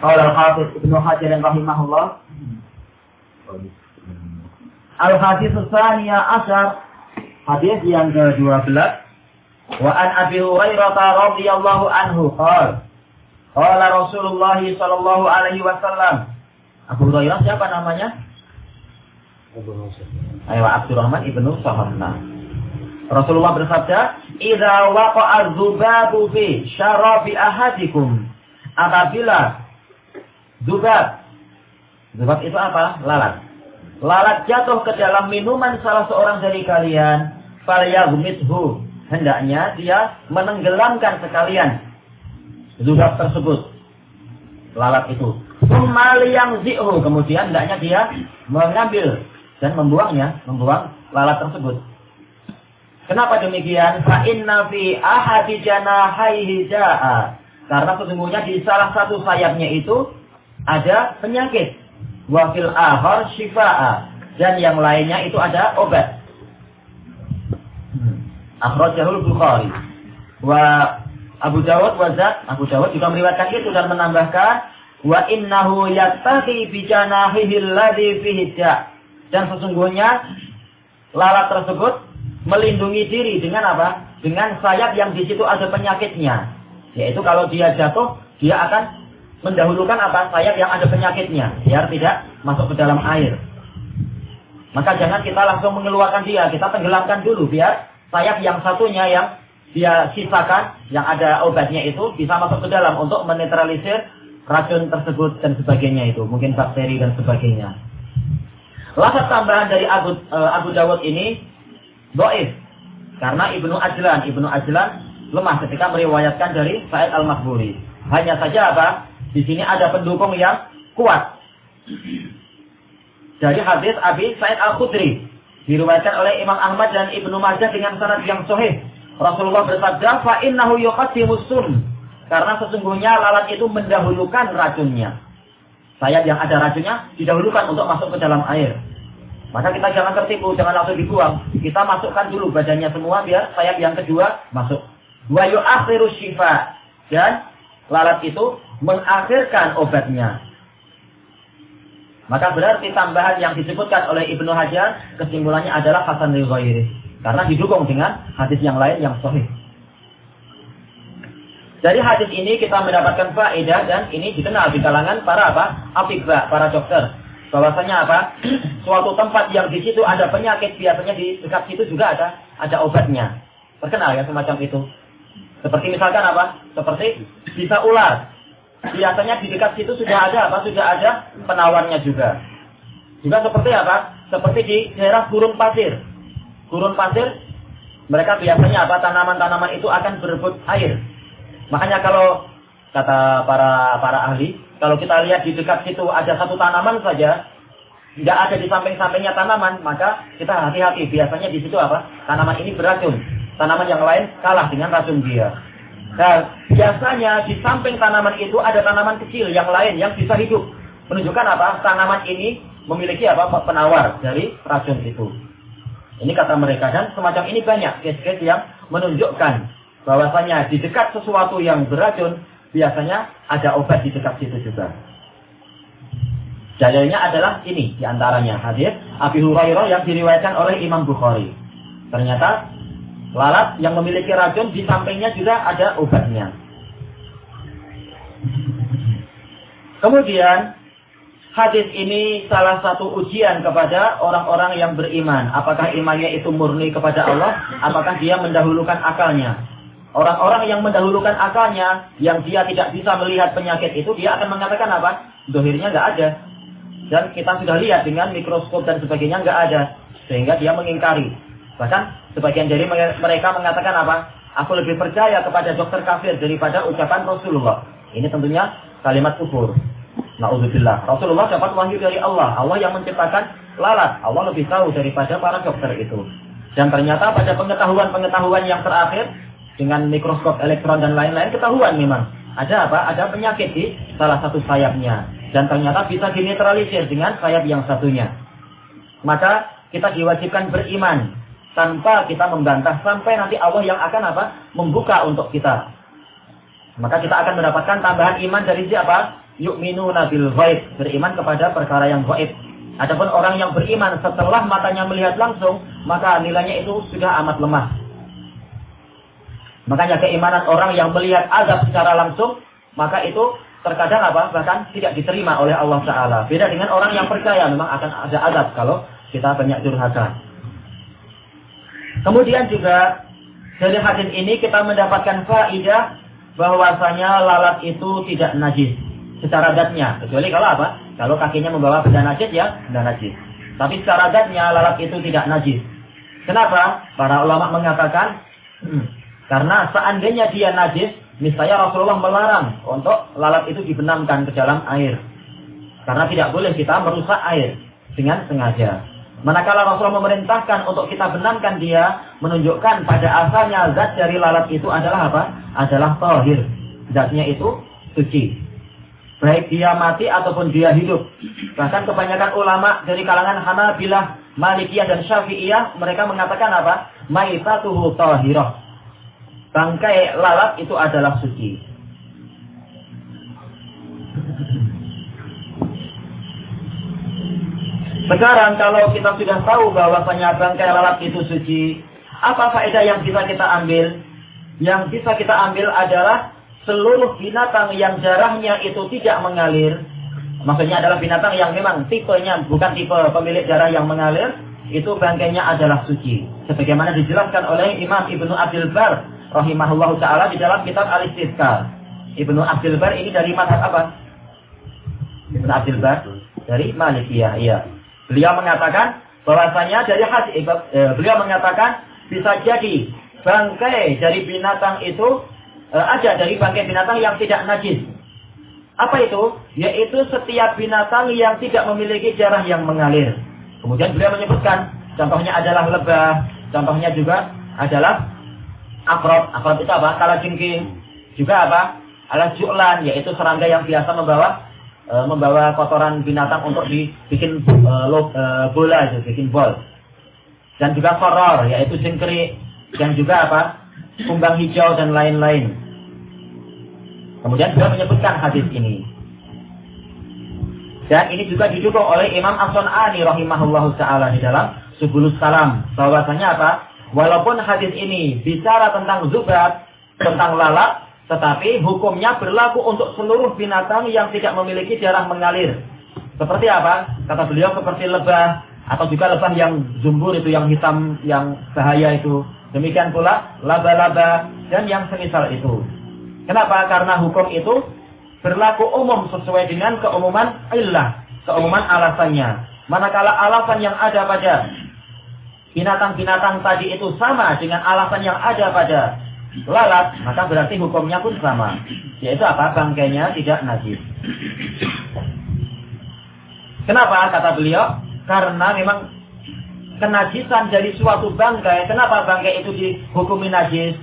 Qala al-Hafiz Ibnu Hajar rahimahullah Al-Hadis Tsaniya Asar Hadis yang ke-12 Wa an Abi Hurairah radhiyallahu anhu qala Qala Rasulullah sallallahu alaihi wasallam Abu Hurairah siapa namanya? Abu Ayo Abdurrahman ibnu Saharna. Rasulullah bersabda, "Idza waqa'a dzubabu fi syarabi ahadikum." Apabila dzubab dzubab itu apa? Lalat. Lalat jatuh ke dalam minuman salah seorang dari kalian, falyaghmithu. Hendaknya dia menenggelamkan sekalian dzubab tersebut. Lalat itu. Kembali yang zi'hu. Kemudian hendaknya dia mengambil dan membuangnya, membuang lalat tersebut. Kenapa demikian? Fa inna fi ahadi janahaihi jaa. Karena sesungguhnya di salah satu sayapnya itu ada penyakit. Wa fil akhar shifaa. Dan yang lainnya itu ada obat. Hmm. Akhrajahul Bukhari. Wa Abu Dawud wa Zat, Abu Dawud juga meriwayatkan itu dan menambahkan wa innahu yattaqi bi janahihi alladhi fihi Dan sesungguhnya lalat tersebut melindungi diri dengan apa? Dengan sayap yang di situ ada penyakitnya. Yaitu kalau dia jatuh, dia akan mendahulukan apa? Sayap yang ada penyakitnya, biar tidak masuk ke dalam air. Maka jangan kita langsung mengeluarkan dia, kita tenggelamkan dulu biar sayap yang satunya yang dia sisakan, yang ada obatnya itu bisa masuk ke dalam untuk menetralisir racun tersebut dan sebagainya itu, mungkin bakteri dan sebagainya. Lafaz tambahan dari Abu, uh, Abu Dawud ini Doif. Karena Ibnu Ajlan, Ibnu Ajlan lemah ketika meriwayatkan dari Sa'id Al-Makburi. Hanya saja apa? Di sini ada pendukung yang kuat. Dari hadis Abi Sa'id Al-Khudri. Diriwayatkan oleh Imam Ahmad dan Ibnu Majah dengan sanad yang sahih. Rasulullah bersabda, "Fa innahu yuqaddimus sun." Karena sesungguhnya lalat itu mendahulukan racunnya. Sayap yang ada racunnya didahulukan untuk masuk ke dalam air. Maka kita jangan tertipu, jangan langsung dibuang. Kita masukkan dulu badannya semua biar sayap yang kedua masuk. Wa yu'akhiru syifa. Dan lalat itu mengakhirkan obatnya. Maka berarti tambahan yang disebutkan oleh Ibnu Hajar kesimpulannya adalah hasan ghairi. Karena didukung dengan hadis yang lain yang sahih. Dari hadis ini kita mendapatkan faedah dan ini dikenal di kalangan para apa? Atibba, para dokter bahwasanya apa? Suatu tempat yang di situ ada penyakit biasanya di dekat situ juga ada ada obatnya. Terkenal ya semacam itu. Seperti misalkan apa? Seperti bisa ular. Biasanya di dekat situ sudah ada apa? Sudah ada penawarnya juga. Juga seperti apa? Seperti di daerah gurun pasir. Gurun pasir mereka biasanya apa? Tanaman-tanaman itu akan berebut air. Makanya kalau kata para para ahli, kalau kita lihat di dekat situ ada satu tanaman saja, tidak ada di samping-sampingnya tanaman, maka kita hati-hati. Biasanya di situ apa? Tanaman ini beracun. Tanaman yang lain kalah dengan racun dia. Nah, biasanya di samping tanaman itu ada tanaman kecil yang lain yang bisa hidup. Menunjukkan apa? Tanaman ini memiliki apa? Penawar dari racun itu. Ini kata mereka dan semacam ini banyak case-case yang menunjukkan bahwasanya di dekat sesuatu yang beracun biasanya ada obat di dekat situ juga. Dalilnya adalah ini di antaranya hadis Abi Hurairah yang diriwayatkan oleh Imam Bukhari. Ternyata lalat yang memiliki racun di sampingnya juga ada obatnya. Kemudian hadis ini salah satu ujian kepada orang-orang yang beriman. Apakah imannya itu murni kepada Allah? Apakah dia mendahulukan akalnya? Orang-orang yang mendahulukan akalnya, yang dia tidak bisa melihat penyakit itu, dia akan mengatakan apa? Dohirnya nggak ada. Dan kita sudah lihat dengan mikroskop dan sebagainya nggak ada. Sehingga dia mengingkari. Bahkan sebagian dari mereka mengatakan apa? Aku lebih percaya kepada dokter kafir daripada ucapan Rasulullah. Ini tentunya kalimat kufur. Na'udzubillah. Rasulullah dapat wahyu dari Allah. Allah yang menciptakan lalat. Allah lebih tahu daripada para dokter itu. Dan ternyata pada pengetahuan-pengetahuan yang terakhir, dengan mikroskop elektron dan lain-lain ketahuan memang ada apa? Ada penyakit di salah satu sayapnya dan ternyata bisa dinetralisir dengan sayap yang satunya. Maka kita diwajibkan beriman tanpa kita membantah sampai nanti Allah yang akan apa? membuka untuk kita. Maka kita akan mendapatkan tambahan iman dari siapa? yu'minuna bil ghaib, beriman kepada perkara yang gaib. Adapun orang yang beriman setelah matanya melihat langsung, maka nilainya itu sudah amat lemah. Makanya keimanan orang yang melihat azab secara langsung, maka itu terkadang apa? Bahkan tidak diterima oleh Allah Taala. Beda dengan orang yang percaya memang akan ada azab kalau kita banyak durhaka. Kemudian juga dari hadis ini kita mendapatkan faidah bahwasanya lalat itu tidak najis secara zatnya. Kecuali kalau apa? Kalau kakinya membawa benda najis ya, benda najis. Tapi secara zatnya lalat itu tidak najis. Kenapa? Para ulama mengatakan hmm, karena seandainya dia najis, misalnya Rasulullah melarang untuk lalat itu dibenamkan ke dalam air. Karena tidak boleh kita merusak air dengan sengaja. Manakala Rasulullah memerintahkan untuk kita benamkan dia, menunjukkan pada asalnya zat dari lalat itu adalah apa? Adalah tohir. Zatnya itu suci. Baik dia mati ataupun dia hidup. Bahkan kebanyakan ulama dari kalangan Hanabilah, Malikiyah dan Syafi'iyah, mereka mengatakan apa? Maitatuhu tohirah. Bangkai lalat itu adalah suci. Sekarang kalau kita sudah tahu bahwasanya bangkai lalat itu suci, apa faedah yang bisa kita ambil? Yang bisa kita ambil adalah seluruh binatang yang darahnya itu tidak mengalir. Maksudnya adalah binatang yang memang tipenya bukan tipe pemilik darah yang mengalir, itu bangkainya adalah suci. Sebagaimana dijelaskan oleh Imam Ibnu Abdul Bar rahimahullahu taala di dalam kitab Al-Istizkar. Ibnu Abdul Bar ini dari mazhab apa? Ibnu Abdul Bar dari Malikiyah, iya. Beliau mengatakan bahwasanya dari hadis eh, beliau mengatakan bisa jadi bangkai dari binatang itu eh, ada dari bangkai binatang yang tidak najis. Apa itu? Yaitu setiap binatang yang tidak memiliki darah yang mengalir. Kemudian beliau menyebutkan contohnya adalah lebah, contohnya juga adalah akrab. Akrab itu apa? Kalajengking. Juga apa? Alas ju'lan, yaitu serangga yang biasa membawa e, membawa kotoran binatang untuk dibikin e, lo, e, bola itu, bikin bol. Dan juga koror, yaitu jengkerik. Dan juga apa? Kumbang hijau dan lain-lain. Kemudian juga menyebutkan hadis ini. Dan ini juga didukung oleh Imam As-Sun'ani rahimahullah ta'ala di dalam Subulus Salam. Bahwasanya apa? Walaupun hadis ini bicara tentang zubat, tentang lalat, tetapi hukumnya berlaku untuk seluruh binatang yang tidak memiliki darah mengalir. Seperti apa? Kata beliau seperti lebah atau juga lebah yang zumbur itu yang hitam yang bahaya itu. Demikian pula laba-laba dan yang semisal itu. Kenapa? Karena hukum itu berlaku umum sesuai dengan keumuman illah, keumuman alasannya. Manakala alasan yang ada pada binatang-binatang tadi itu sama dengan alasan yang ada pada lalat, maka berarti hukumnya pun sama. Yaitu apa? Bangkainya tidak najis. Kenapa? Kata beliau, karena memang kenajisan dari suatu bangkai, kenapa bangkai itu dihukumi najis?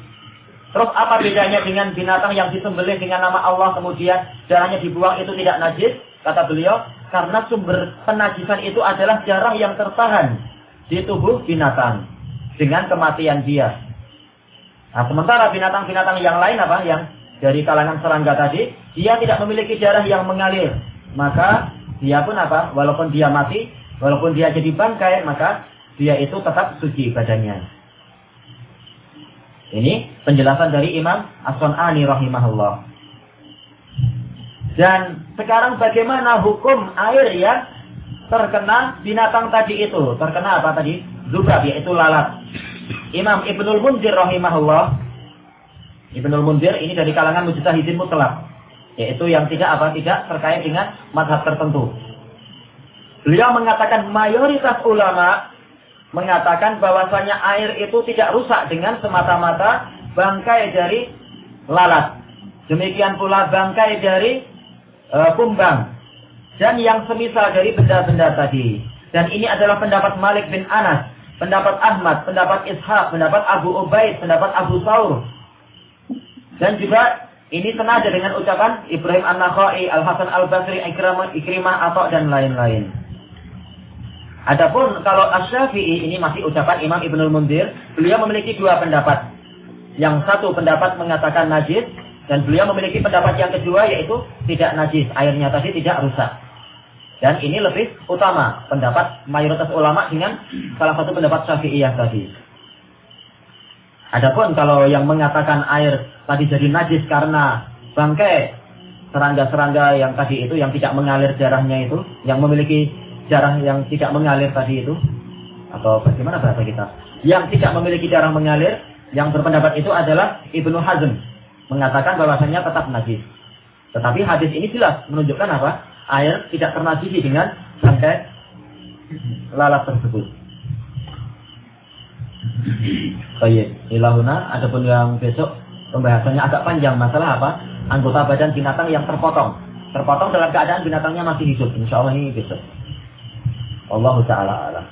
Terus apa bedanya dengan binatang yang disembelih dengan nama Allah kemudian darahnya dibuang itu tidak najis? Kata beliau, karena sumber penajisan itu adalah darah yang tertahan di tubuh binatang dengan kematian dia. Nah, sementara binatang-binatang yang lain apa? Yang dari kalangan serangga tadi, dia tidak memiliki darah yang mengalir. Maka dia pun apa? Walaupun dia mati, walaupun dia jadi bangkai, maka dia itu tetap suci badannya. Ini penjelasan dari Imam As-Sun'ani rahimahullah. Dan sekarang bagaimana hukum air yang terkena binatang tadi itu? Terkena apa tadi? Zubab, yaitu lalat. Imam Ibnul Munzir rahimahullah. Ibnul Munzir ini dari kalangan mujtahidin mutlak. Yaitu yang tidak apa tidak terkait dengan madhab tertentu. Beliau mengatakan mayoritas ulama mengatakan bahwasanya air itu tidak rusak dengan semata-mata bangkai dari lalat. Demikian pula bangkai dari e, kumbang dan yang semisal dari benda-benda tadi. Dan ini adalah pendapat Malik bin Anas pendapat Ahmad, pendapat Ishaq, pendapat Abu Ubaid, pendapat Abu Saur. Dan juga ini senada dengan ucapan Ibrahim An-Nakhai, Al-Hasan Al-Basri, Ikrimah, Ikrimah atau dan lain-lain. Adapun kalau Asy-Syafi'i ini masih ucapan Imam Ibnul Mundir, beliau memiliki dua pendapat. Yang satu pendapat mengatakan najis, Dan beliau memiliki pendapat yang kedua yaitu tidak najis, airnya tadi tidak rusak. Dan ini lebih utama pendapat mayoritas ulama dengan salah satu pendapat Syafi'iyah tadi. Adapun kalau yang mengatakan air tadi jadi najis karena bangkai serangga-serangga yang tadi itu yang tidak mengalir darahnya itu, yang memiliki darah yang tidak mengalir tadi itu, atau bagaimana bahasa kita? Yang tidak memiliki darah mengalir, yang berpendapat itu adalah Ibnu Hazm mengatakan bahwasanya tetap najis. Tetapi hadis ini jelas menunjukkan apa? Air tidak ternajisi dengan bangkai lalat tersebut. Baik, ilahuna. Adapun yang besok pembahasannya agak panjang masalah apa? Anggota badan binatang yang terpotong. Terpotong dalam keadaan binatangnya masih hidup. Insya Allah ini besok. Allah Taala.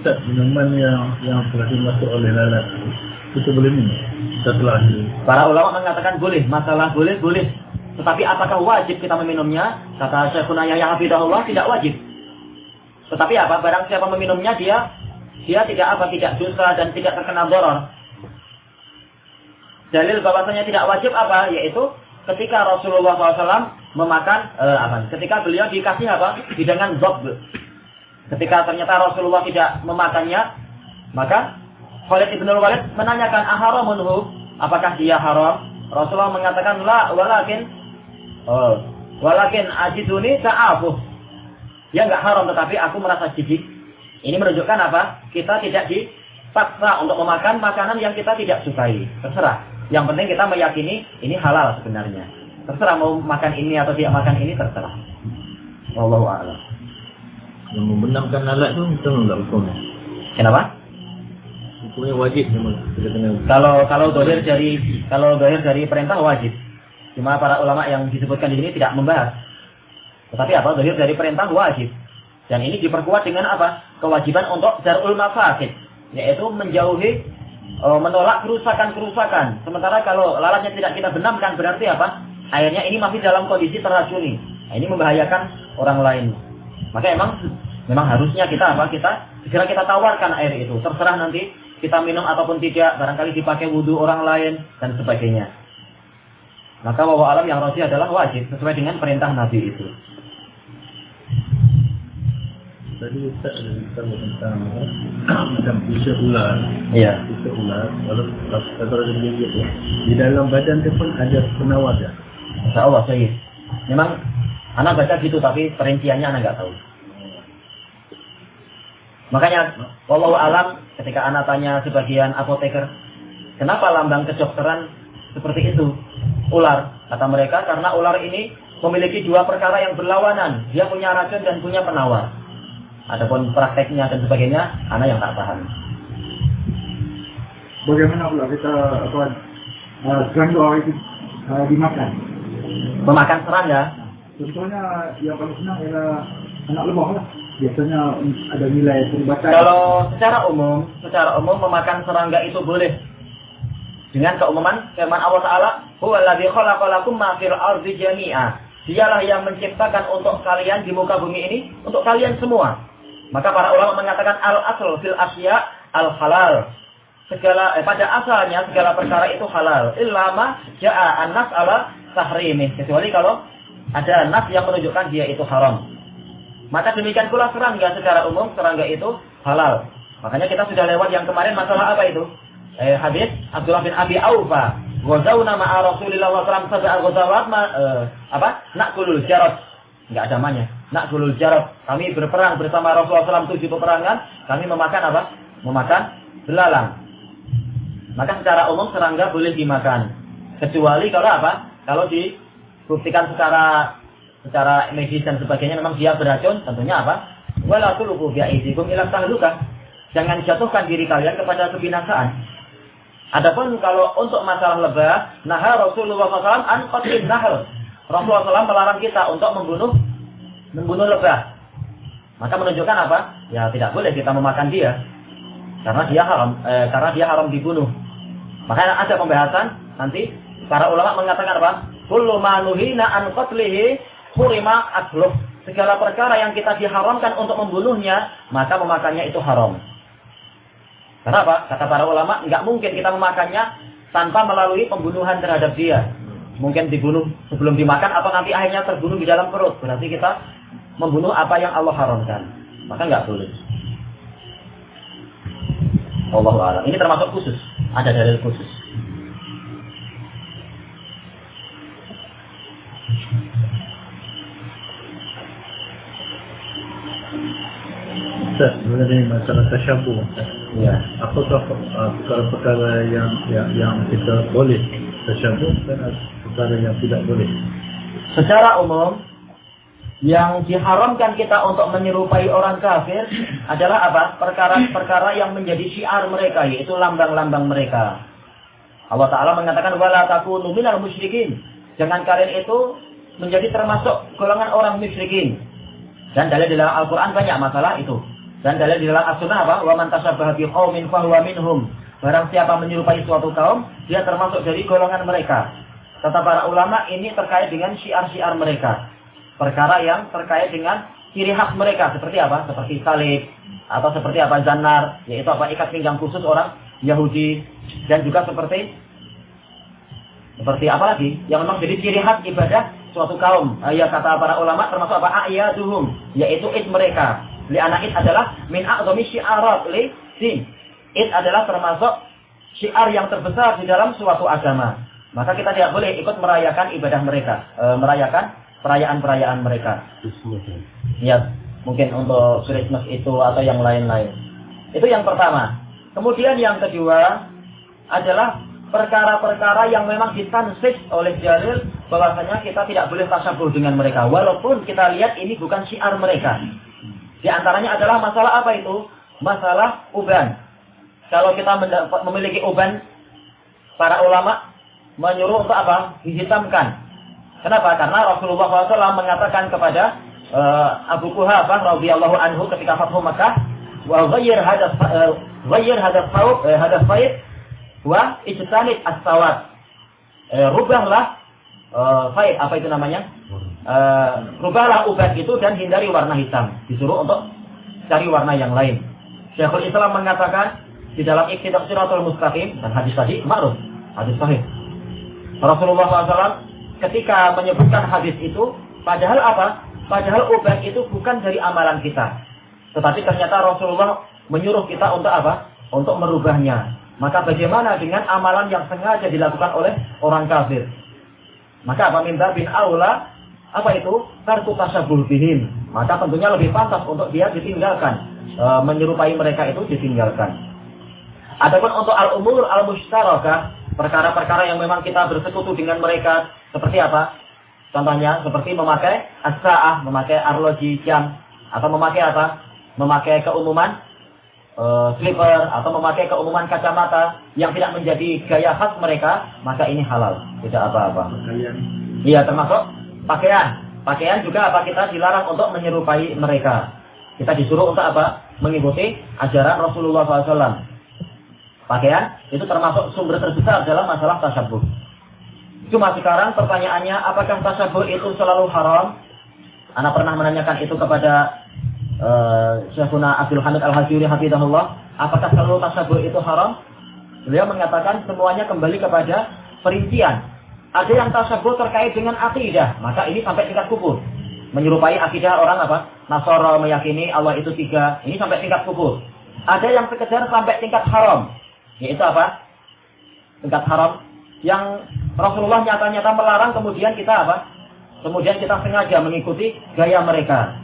Ustaz, minuman yang yang telah dimasuk oleh lalat itu boleh minum Para ulama mengatakan boleh, masalah boleh, boleh. Tetapi apakah wajib kita meminumnya? Kata Syekhuna Yahya Hafidahullah tidak wajib. Tetapi apa? Barang siapa meminumnya dia dia tidak apa? Tidak dosa dan tidak terkena doror. Dalil bahwasanya tidak wajib apa? Yaitu ketika Rasulullah SAW memakan eh, apa? Ketika beliau dikasih apa? Hidangan zob. Ketika ternyata Rasulullah tidak memakannya, maka Khalid ibn Walid menanyakan aharamunhu, apakah dia haram? Rasulullah mengatakan la walakin oh, walakin ajiduni ta'afu. Ya enggak haram tetapi aku merasa jijik. Ini menunjukkan apa? Kita tidak dipaksa untuk memakan makanan yang kita tidak sukai. Terserah. Yang penting kita meyakini ini halal sebenarnya. Terserah mau makan ini atau tidak makan ini terserah. Wallahu a'lam yang membenamkan alat tu betul enggak hukumnya? Kenapa? Hukumnya wajib memang. Kalau kalau dohir dari kalau dohir dari perintah wajib. Cuma para ulama yang disebutkan di sini tidak membahas. Tetapi apa? Dohir dari perintah wajib. Dan ini diperkuat dengan apa? Kewajiban untuk darul mafasid. Yaitu menjauhi uh, menolak kerusakan-kerusakan. Sementara kalau lalatnya tidak kita benamkan berarti apa? Airnya ini masih dalam kondisi teracuni. Nah, ini membahayakan orang lain. Maka emang memang harusnya kita apa? Kita segera kita tawarkan air itu. Terserah nanti kita minum ataupun tidak, barangkali dipakai wudhu orang lain dan sebagainya. Maka wawa alam yang rosi adalah wajib sesuai dengan perintah Nabi itu. Tadi Ustaz ada bicara tentang macam pusat ular. Iya. Pusat ular. Kalau kata ada gigit ya. Di dalam badan dia pun ada penawar ya. Masya Allah, saya. Memang Anak baca gitu tapi perinciannya anak nggak tahu. Makanya walau alam ketika anak tanya sebagian apoteker, kenapa lambang kedokteran seperti itu? Ular. Kata mereka karena ular ini memiliki dua perkara yang berlawanan. Dia punya racun dan punya penawar. Adapun prakteknya dan sebagainya, anak yang tak paham. Bagaimana pula kita apa uh, serangga itu uh, dimakan? Memakan serangga Contohnya yang paling senang ialah anak lebah lah. Biasanya ada nilai perubatan. Kalau secara umum, secara umum memakan serangga itu boleh. Dengan keumuman firman Allah Taala, "Huwa alladzi khalaqalakum ma fil ardi jami'a." Dialah yang menciptakan untuk kalian di muka bumi ini untuk kalian semua. Maka para ulama mengatakan al asl fil asya al halal. Segala eh, pada asalnya segala perkara itu halal. Illama ja'a an-nas ala tahrimi. Kecuali kalau ada nas yang menunjukkan dia itu haram. Maka demikian pula serangga secara umum serangga itu halal. Makanya kita sudah lewat yang kemarin masalah apa itu? Eh, hadis Abdullah bin Abi Aufa. Ghazawna ma'a Rasulillah SAW sab'a ghazawat ma, eh, apa? Nakulul jarat. Enggak ada namanya. Nakulul jarat. Kami berperang bersama Rasulullah SAW tujuh peperangan. Kami memakan apa? Memakan belalang. Maka secara umum serangga boleh dimakan. Kecuali kalau apa? Kalau di buktikan secara secara medis dan sebagainya memang dia beracun, tentunya apa? Wala tulqu bi aidikum ila tahluka. Jangan jatuhkan diri kalian kepada kebinasaan. Adapun kalau untuk masalah lebah, nah Rasulullah SAW an nahl. Rasulullah SAW melarang kita untuk membunuh membunuh lebah. Maka menunjukkan apa? Ya tidak boleh kita memakan dia. Karena dia haram, eh, karena dia haram dibunuh. Makanya ada pembahasan nanti para ulama mengatakan apa? Kullu ma nuhina an qatlihi hurima akluh. Segala perkara yang kita diharamkan untuk membunuhnya, maka memakannya itu haram. Kenapa? Kata para ulama, nggak mungkin kita memakannya tanpa melalui pembunuhan terhadap dia. Mungkin dibunuh sebelum dimakan atau nanti akhirnya terbunuh di dalam perut. Berarti kita membunuh apa yang Allah haramkan. Maka nggak boleh. Allah alam. Ini termasuk khusus. Ada dalil khusus. Ustaz, mengenai masalah tasyabuh Ya. Apakah uh, perkara-perkara yang, yang yang kita boleh tasyabuh dan perkara yang tidak boleh? Secara umum, yang diharamkan kita untuk menyerupai orang kafir adalah apa? Perkara-perkara yang menjadi syiar mereka, yaitu lambang-lambang mereka. Allah Ta'ala mengatakan, wala takunu minal musyrikin. Jangan kalian itu menjadi termasuk golongan orang musyrikin. Dan dalil dalam Al-Quran banyak masalah itu. Dan dalil di dalam as-sunnah apa? Wa man tasabbaha bi qaumin fahuwa minhum. Barang siapa menyerupai suatu kaum, dia termasuk dari golongan mereka. Kata para ulama, ini terkait dengan syiar-syiar mereka. Perkara yang terkait dengan ciri khas mereka. Seperti apa? Seperti salib. Atau seperti apa? Zanar. Yaitu apa? Ikat pinggang khusus orang Yahudi. Dan juga seperti seperti apa lagi? Yang memang jadi ciri khas ibadah suatu kaum. Ya kata para ulama termasuk apa? Ayaduhum. Yaitu id mereka. Li anak id adalah min a'zami syiarat li din. Id adalah termasuk syiar yang terbesar di dalam suatu agama. Maka kita tidak boleh ikut merayakan ibadah mereka, e, merayakan perayaan-perayaan mereka. Ya, mungkin untuk Christmas itu atau yang lain-lain. Itu yang pertama. Kemudian yang kedua adalah perkara-perkara yang memang ditansis oleh Jalil bahwasanya kita tidak boleh tasabuh dengan mereka. Walaupun kita lihat ini bukan syiar mereka. Di antaranya adalah masalah apa itu? Masalah uban. Kalau kita memiliki uban, para ulama menyuruh untuk apa? Dihitamkan. Kenapa? Karena Rasulullah SAW mengatakan kepada uh, Abu Kuhafah radhiyallahu anhu ketika Fathu Makkah, wa ghayyir hadas uh, ghayyir hadas faub uh, hadas wa ijtanib as-sawat. Rubahlah uh, faid apa itu namanya? Uh, rubahlah ubat itu dan hindari warna hitam. Disuruh untuk cari warna yang lain. Syekhul Islam mengatakan di dalam Iqtidak Siratul Mustaqim dan hadis tadi ma'ruf, hadis sahih. Rasulullah SAW ketika menyebutkan hadis itu, padahal apa? Padahal ubat itu bukan dari amalan kita. Tetapi ternyata Rasulullah menyuruh kita untuk apa? Untuk merubahnya. Maka bagaimana dengan amalan yang sengaja dilakukan oleh orang kafir? Maka apa minta bin aula apa itu? Kartu tasabuh bihim. Maka tentunya lebih pantas untuk dia ditinggalkan. E, menyerupai mereka itu ditinggalkan. Adapun untuk al-umur al-mushtarakah, perkara-perkara yang memang kita bersekutu dengan mereka, seperti apa? Contohnya seperti memakai as-sa'ah, memakai arloji jam, atau memakai apa? Memakai keumuman e, slipper atau memakai keumuman kacamata yang tidak menjadi gaya khas mereka, maka ini halal, tidak apa-apa. Iya, termasuk Pakaian. Pakaian juga apa kita dilarang untuk menyerupai mereka. Kita disuruh untuk apa? Mengikuti ajaran Rasulullah SAW. Pakaian itu termasuk sumber terbesar dalam masalah tasabuh. Cuma sekarang pertanyaannya, apakah tasabuh itu selalu haram? Anak pernah menanyakan itu kepada uh, Syekhuna Abdul Hamid Al-Hajuri Hafidahullah. Apakah selalu tasabuh itu haram? Beliau mengatakan semuanya kembali kepada perincian. Ada yang tasabuh terkait dengan akidah, maka ini sampai tingkat kufur. Menyerupai akidah orang apa? Nasoro meyakini Allah itu tiga. Ini sampai tingkat kufur. Ada yang sekedar sampai tingkat haram. Yaitu apa? Tingkat haram. Yang Rasulullah nyata-nyata melarang kemudian kita apa? Kemudian kita sengaja mengikuti gaya mereka.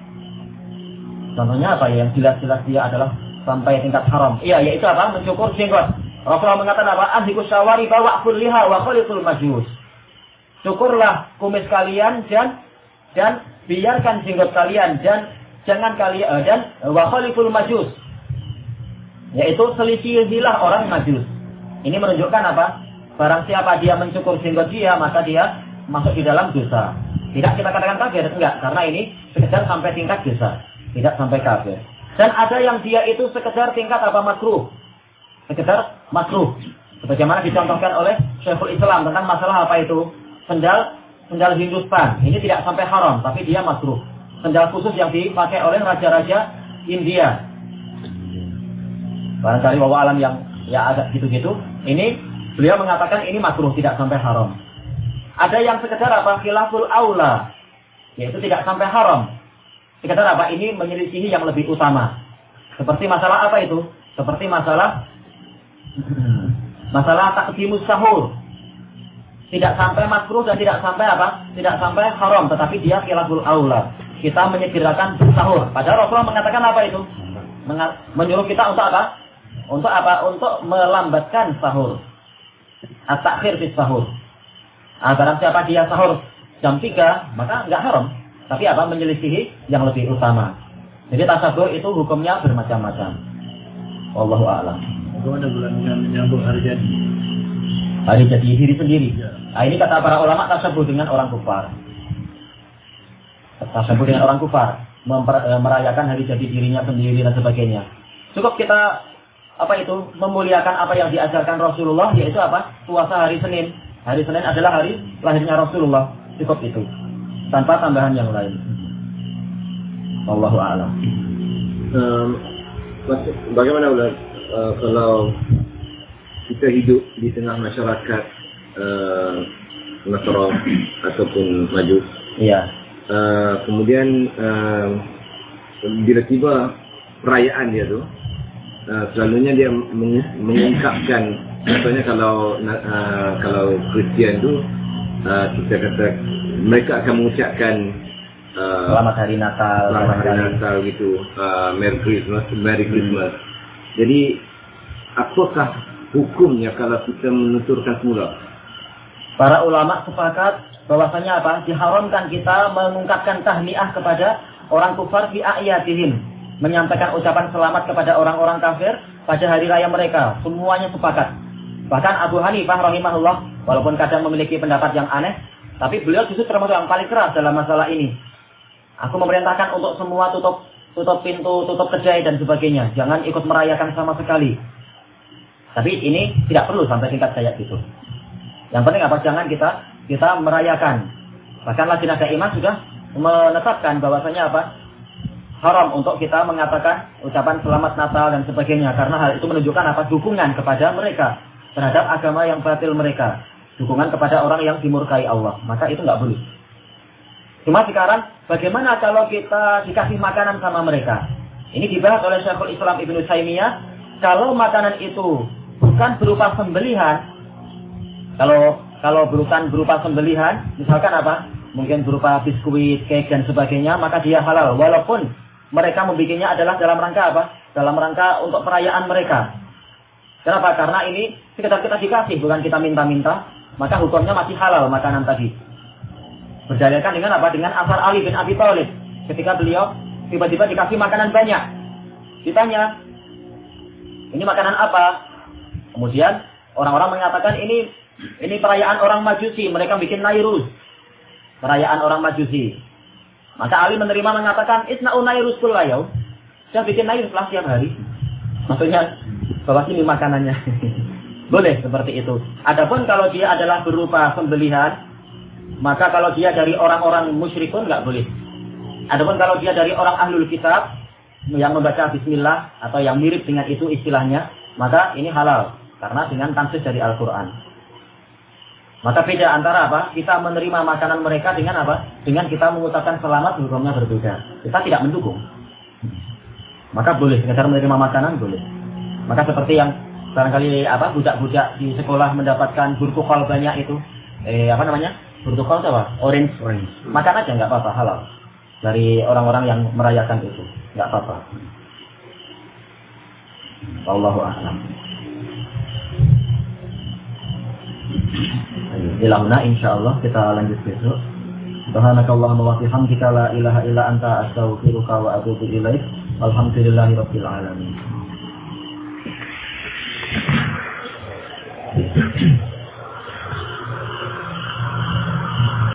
Contohnya apa ya? Yang jelas-jelas dia adalah sampai tingkat haram. Iya, yaitu apa? Mencukur jenggot. Rasulullah mengatakan apa? Ahlikus syawari bawa liha wa khuliqul majus cukurlah kumis kalian dan dan biarkan jenggot kalian dan jangan kalian uh, dan wa khaliful majus yaitu selisihilah orang majus. Ini menunjukkan apa? Barang siapa dia mencukur jenggot dia, maka dia masuk di dalam dosa. Tidak kita katakan kafir, enggak, karena ini sekedar sampai tingkat dosa, tidak sampai kafir. Dan ada yang dia itu sekedar tingkat apa makruh. Sekedar makruh. Sebagaimana dicontohkan oleh Syekhul Islam tentang masalah apa itu? Sendal sendal Hindustan. Ini tidak sampai haram, tapi dia makruh. Sendal khusus yang dipakai oleh raja-raja India. Barangkali bahwa alam yang ya agak gitu-gitu. Ini beliau mengatakan ini makruh tidak sampai haram. Ada yang sekedar apa? Khilaful aula. Yaitu tidak sampai haram. Sekedar apa? Ini menyelisihi yang lebih utama. Seperti masalah apa itu? Seperti masalah masalah takdimus sahur. Tidak sampai makruh dan tidak sampai apa? Tidak sampai haram, tetapi dia khilaful aula. Kita menyegerakan sahur. Padahal Rasulullah mengatakan apa itu? Menyuruh kita untuk apa? Untuk apa? Untuk melambatkan sahur. At-takhir sahur. Nah, barang siapa dia sahur jam 3, maka nggak haram. Tapi apa? Menyelisihi yang lebih utama. Jadi tasabur itu hukumnya bermacam-macam. Wallahu a'lam. Bagaimana bulannya menyambut hari jadi? Hari jadi diri sendiri. Nah, ini kata para ulama tasabur dengan orang kufar. Tasabur dengan orang kufar. Memper, eh, merayakan hari jadi dirinya sendiri dan sebagainya. Cukup kita apa itu memuliakan apa yang diajarkan Rasulullah yaitu apa puasa hari Senin hari Senin adalah hari lahirnya Rasulullah cukup itu tanpa tambahan yang lain Allahu a'lam Um, bagaimana uh, kalau kita hidup di tengah masyarakat uh, Nasara ataupun Majus iya uh, kemudian uh, bila tiba perayaan dia tu uh, selalunya dia meng- mengungkapkan contohnya kalau uh, kalau Kristian tu uh, kita kata mereka akan mengucapkan uh, selamat hari Natal Selamat Hari. Natal gitu. Uh, Merry Christmas, Merry Christmas. Jadi apakah hukumnya kalau kita menuturkan semula? para ulama sepakat bahwasanya apa? Diharamkan kita mengungkapkan tahniah kepada orang kufar fi a'yadihim. Menyampaikan ucapan selamat kepada orang-orang kafir pada hari raya mereka. Semuanya sepakat. Bahkan Abu Hanifah rahimahullah walaupun kadang memiliki pendapat yang aneh tapi beliau justru termasuk yang paling keras dalam masalah ini. Aku memerintahkan untuk semua tutup tutup pintu tutup kedai dan sebagainya. Jangan ikut merayakan sama sekali tapi ini tidak perlu sampai tingkat kayak gitu yang penting apa? Jangan kita kita merayakan. Bahkan Lajnah Daimah sudah menetapkan bahwasanya apa? Haram untuk kita mengatakan ucapan selamat Natal dan sebagainya karena hal itu menunjukkan apa? Dukungan kepada mereka terhadap agama yang batil mereka. Dukungan kepada orang yang dimurkai Allah. Maka itu nggak boleh. Cuma sekarang bagaimana kalau kita dikasih makanan sama mereka? Ini dibahas oleh Syekhul Islam Ibnu Taimiyah. Kalau makanan itu bukan berupa sembelihan, kalau kalau berupa berupa sembelihan, misalkan apa? Mungkin berupa biskuit, cake dan sebagainya, maka dia halal. Walaupun mereka membikinnya adalah dalam rangka apa? Dalam rangka untuk perayaan mereka. Kenapa? Karena ini sekedar kita dikasih, bukan kita minta-minta. Maka hukumnya masih halal makanan tadi. Berdalilkan dengan apa? Dengan asar Ali bin Abi Thalib. Ketika beliau tiba-tiba dikasih makanan banyak. Ditanya, ini makanan apa? Kemudian orang-orang mengatakan ini ini perayaan orang Majusi, mereka bikin Nairus. Perayaan orang Majusi. Maka Ali menerima mengatakan, Isna'u Nairus kullayaw. Saya bikin Nairus lah tiap hari. Maksudnya, bawa sini makanannya. Boleh seperti itu. Adapun kalau dia adalah berupa sembelihan, maka kalau dia dari orang-orang musyrikun nggak boleh. Adapun kalau dia dari orang ahlul kitab, yang membaca bismillah, atau yang mirip dengan itu istilahnya, maka ini halal. Karena dengan tansis dari Al-Quran. Maka beda antara apa? Kita menerima makanan mereka dengan apa? Dengan kita mengucapkan selamat hukumnya berbeda. Kita tidak mendukung. Maka boleh sekedar menerima makanan boleh. Maka seperti yang barangkali apa budak-budak di sekolah mendapatkan burtukol banyak itu, eh apa namanya? Burtukol itu apa? Orange. Orange. Makan aja nggak apa-apa halal. Dari orang-orang yang merayakan itu nggak apa-apa. Wallahu a'lam. ilamna insyaallah kita lanjut besok subhanakallahumma wa bihamdika la ilaha illa anta astaghfiruka wa atubu ilaik alhamdulillahi alamin Thank you.